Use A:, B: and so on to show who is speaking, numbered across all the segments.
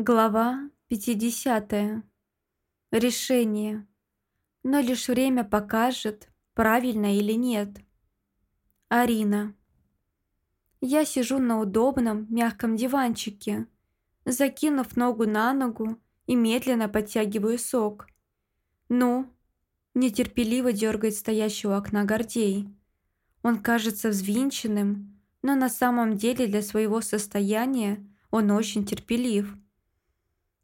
A: Глава 50. Решение. Но лишь время покажет, правильно или нет. Арина. Я сижу на удобном, мягком диванчике, закинув ногу на ногу и медленно подтягиваю сок. Ну, нетерпеливо дергает стоящего окна Гордей. Он кажется взвинченным, но на самом деле для своего состояния он очень терпелив.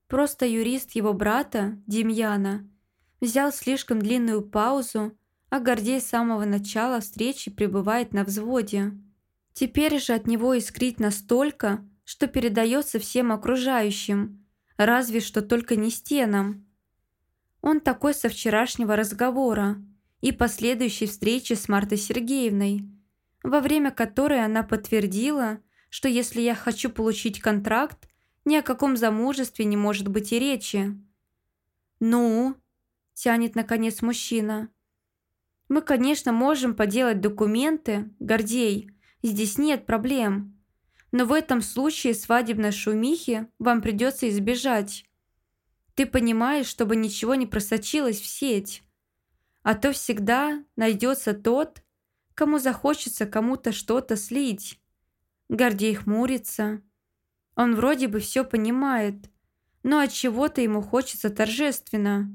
A: Просто юрист его брата, Демьяна, взял слишком длинную паузу, а Гордей с самого начала встречи пребывает на взводе. Теперь же от него искрит настолько, что передается всем окружающим, разве что только не стенам. Он такой со вчерашнего разговора и последующей встречи с Мартой Сергеевной, во время которой она подтвердила, что если я хочу получить контракт, ни о каком замужестве не может быть и речи. «Ну?» – тянет наконец мужчина. «Мы, конечно, можем поделать документы, Гордей, здесь нет проблем. Но в этом случае свадебной шумихи вам придется избежать. Ты понимаешь, чтобы ничего не просочилось в сеть. А то всегда найдется тот, кому захочется кому-то что-то слить». Гордей хмурится. Он вроде бы все понимает, но от чего-то ему хочется торжественно.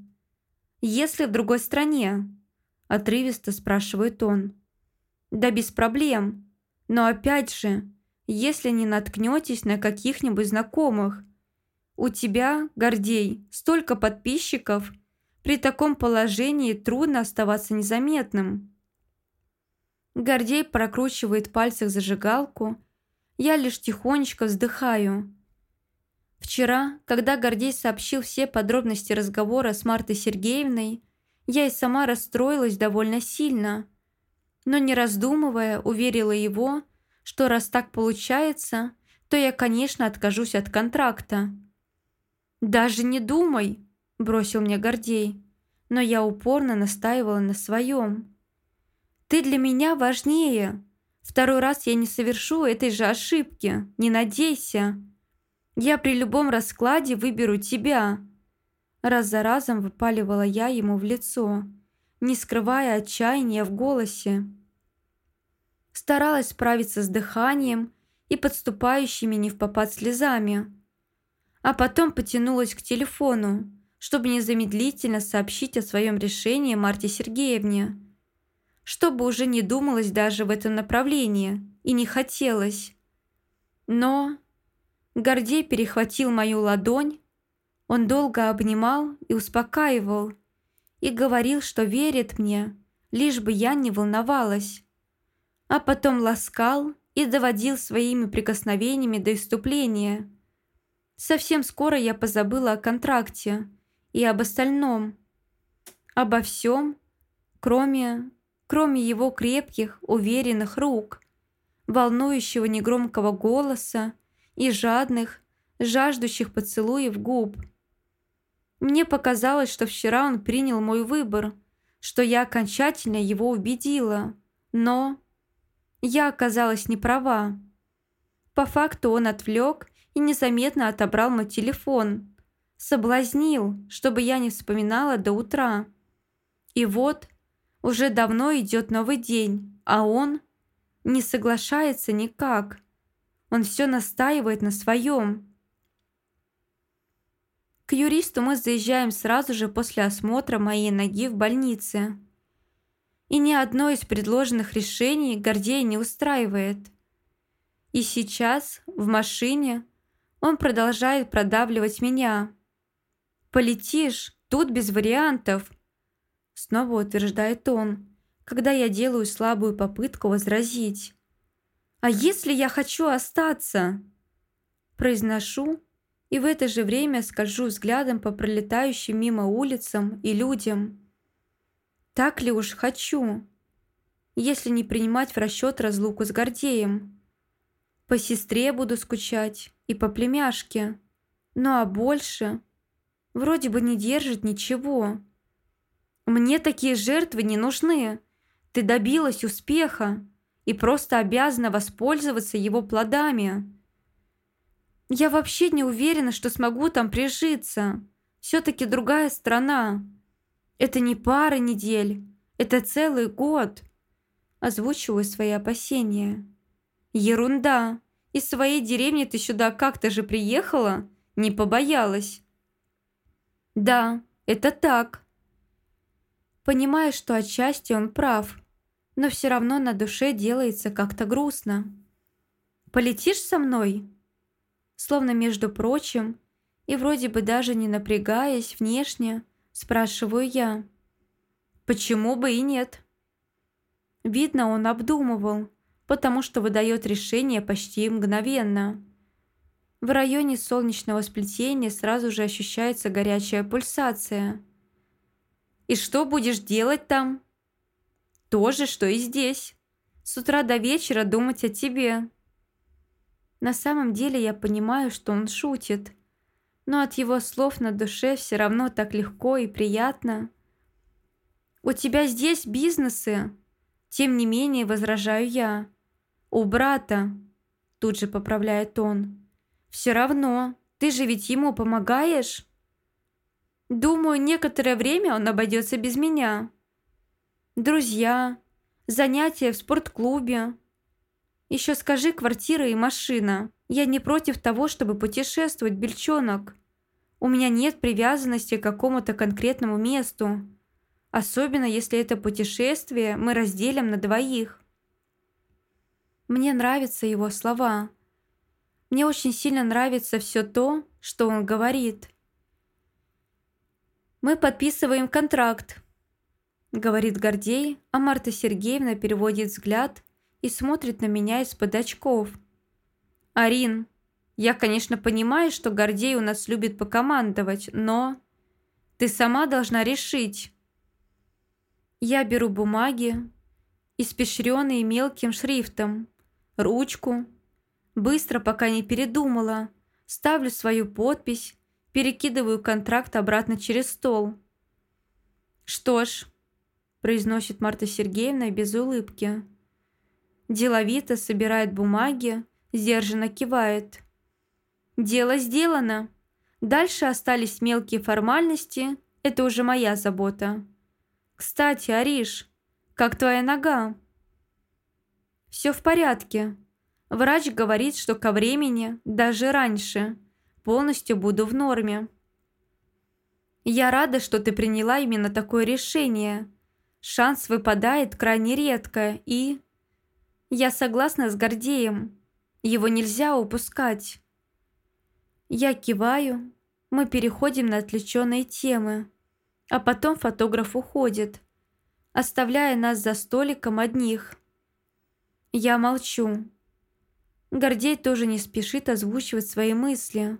A: «Если в другой стране?» – отрывисто спрашивает он. «Да без проблем. Но опять же, если не наткнетесь на каких-нибудь знакомых. У тебя, Гордей, столько подписчиков. При таком положении трудно оставаться незаметным». Гордей прокручивает в пальцах зажигалку я лишь тихонечко вздыхаю. Вчера, когда Гордей сообщил все подробности разговора с Мартой Сергеевной, я и сама расстроилась довольно сильно. Но не раздумывая, уверила его, что раз так получается, то я, конечно, откажусь от контракта. «Даже не думай», – бросил мне Гордей, но я упорно настаивала на своем. «Ты для меня важнее», Второй раз я не совершу этой же ошибки. Не надейся. Я при любом раскладе выберу тебя. Раз за разом выпаливала я ему в лицо, не скрывая отчаяния в голосе. Старалась справиться с дыханием и подступающими не в попад слезами. А потом потянулась к телефону, чтобы незамедлительно сообщить о своем решении Марте Сергеевне чтобы уже не думалось даже в этом направлении и не хотелось. Но Гордей перехватил мою ладонь, он долго обнимал и успокаивал, и говорил, что верит мне, лишь бы я не волновалась. А потом ласкал и доводил своими прикосновениями до иступления. Совсем скоро я позабыла о контракте и об остальном. Обо всем, кроме кроме его крепких, уверенных рук, волнующего негромкого голоса и жадных, жаждущих поцелуев губ. Мне показалось, что вчера он принял мой выбор, что я окончательно его убедила, но я оказалась не права. По факту он отвлек и незаметно отобрал мой телефон, соблазнил, чтобы я не вспоминала до утра. И вот уже давно идет новый день, а он не соглашается никак. Он все настаивает на своем. К юристу мы заезжаем сразу же после осмотра моей ноги в больнице. И ни одно из предложенных решений Гордея не устраивает. И сейчас, в машине, он продолжает продавливать меня. «Полетишь, тут без вариантов», Снова утверждает он, когда я делаю слабую попытку возразить. «А если я хочу остаться?» Произношу и в это же время скольжу взглядом по пролетающим мимо улицам и людям. Так ли уж хочу, если не принимать в расчет разлуку с Гордеем? По сестре буду скучать и по племяшке. Ну а больше вроде бы не держит ничего. Мне такие жертвы не нужны. Ты добилась успеха и просто обязана воспользоваться его плодами. Я вообще не уверена, что смогу там прижиться. Все-таки другая страна. Это не пара недель, это целый год. Озвучиваю свои опасения. Ерунда. Из своей деревни ты сюда как-то же приехала? Не побоялась? Да, это так. Понимаю, что отчасти он прав, но все равно на душе делается как-то грустно. «Полетишь со мной?» Словно между прочим, и вроде бы даже не напрягаясь внешне, спрашиваю я. «Почему бы и нет?» Видно, он обдумывал, потому что выдает решение почти мгновенно. В районе солнечного сплетения сразу же ощущается горячая пульсация. «И что будешь делать там?» «То же, что и здесь. С утра до вечера думать о тебе». На самом деле я понимаю, что он шутит, но от его слов на душе все равно так легко и приятно. «У тебя здесь бизнесы?» Тем не менее, возражаю я. «У брата», – тут же поправляет он. «Все равно, ты же ведь ему помогаешь?» «Думаю, некоторое время он обойдется без меня. Друзья, занятия в спортклубе. Еще скажи квартира и машина. Я не против того, чтобы путешествовать, бельчонок. У меня нет привязанности к какому-то конкретному месту. Особенно, если это путешествие мы разделим на двоих. Мне нравятся его слова. Мне очень сильно нравится все то, что он говорит. «Мы подписываем контракт», — говорит Гордей, а Марта Сергеевна переводит взгляд и смотрит на меня из-под очков. «Арин, я, конечно, понимаю, что Гордей у нас любит покомандовать, но ты сама должна решить». Я беру бумаги, испещренные мелким шрифтом, ручку. Быстро, пока не передумала, ставлю свою подпись, перекидываю контракт обратно через стол. «Что ж», – произносит Марта Сергеевна без улыбки. Деловито собирает бумаги, сдержанно кивает. «Дело сделано. Дальше остались мелкие формальности, это уже моя забота». «Кстати, Ариш, как твоя нога?» «Все в порядке. Врач говорит, что ко времени, даже раньше, полностью буду в норме». «Я рада, что ты приняла именно такое решение. Шанс выпадает крайне редко и...» «Я согласна с Гордеем. Его нельзя упускать». Я киваю. Мы переходим на отвлеченные темы. А потом фотограф уходит, оставляя нас за столиком одних. Я молчу. Гордей тоже не спешит озвучивать свои мысли.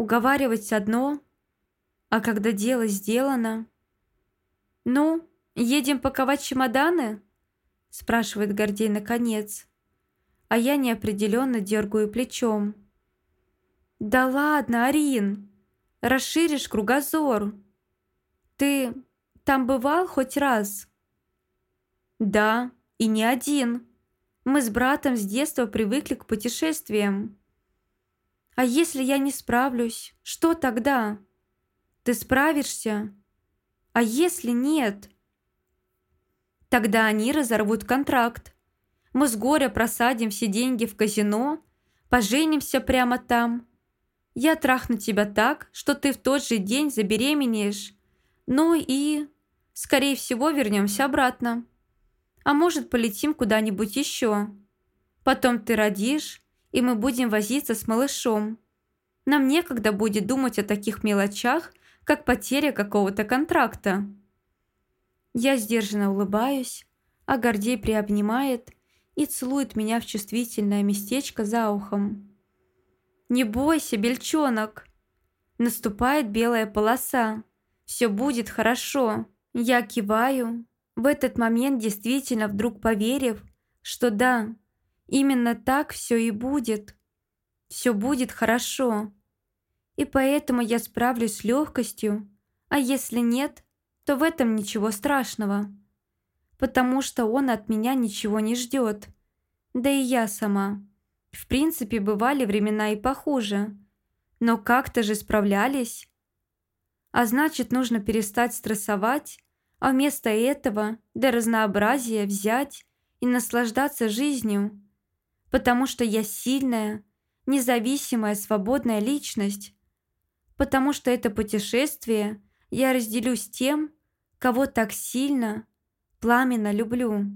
A: Уговаривать одно, а когда дело сделано... «Ну, едем паковать чемоданы?» спрашивает Гордей наконец. А я неопределенно дергаю плечом. «Да ладно, Арин, расширишь кругозор». «Ты там бывал хоть раз?» «Да, и не один. Мы с братом с детства привыкли к путешествиям». «А если я не справлюсь, что тогда?» «Ты справишься?» «А если нет?» «Тогда они разорвут контракт. Мы с горя просадим все деньги в казино, поженимся прямо там. Я трахну тебя так, что ты в тот же день забеременеешь, ну и, скорее всего, вернемся обратно. А может, полетим куда-нибудь еще. Потом ты родишь, и мы будем возиться с малышом. Нам некогда будет думать о таких мелочах, как потеря какого-то контракта. Я сдержанно улыбаюсь, а Гордей приобнимает и целует меня в чувствительное местечко за ухом. «Не бойся, бельчонок!» Наступает белая полоса. Все будет хорошо. Я киваю, в этот момент действительно вдруг поверив, что да, именно так все и будет. Все будет хорошо. И поэтому я справлюсь с легкостью, а если нет, то в этом ничего страшного. Потому что он от меня ничего не ждет. Да и я сама. В принципе, бывали времена и похуже. Но как-то же справлялись. А значит, нужно перестать стрессовать, а вместо этого для разнообразия взять и наслаждаться жизнью. Потому что я сильная, независимая, свободная личность. Потому что это путешествие я разделю с тем, кого так сильно, пламенно люблю.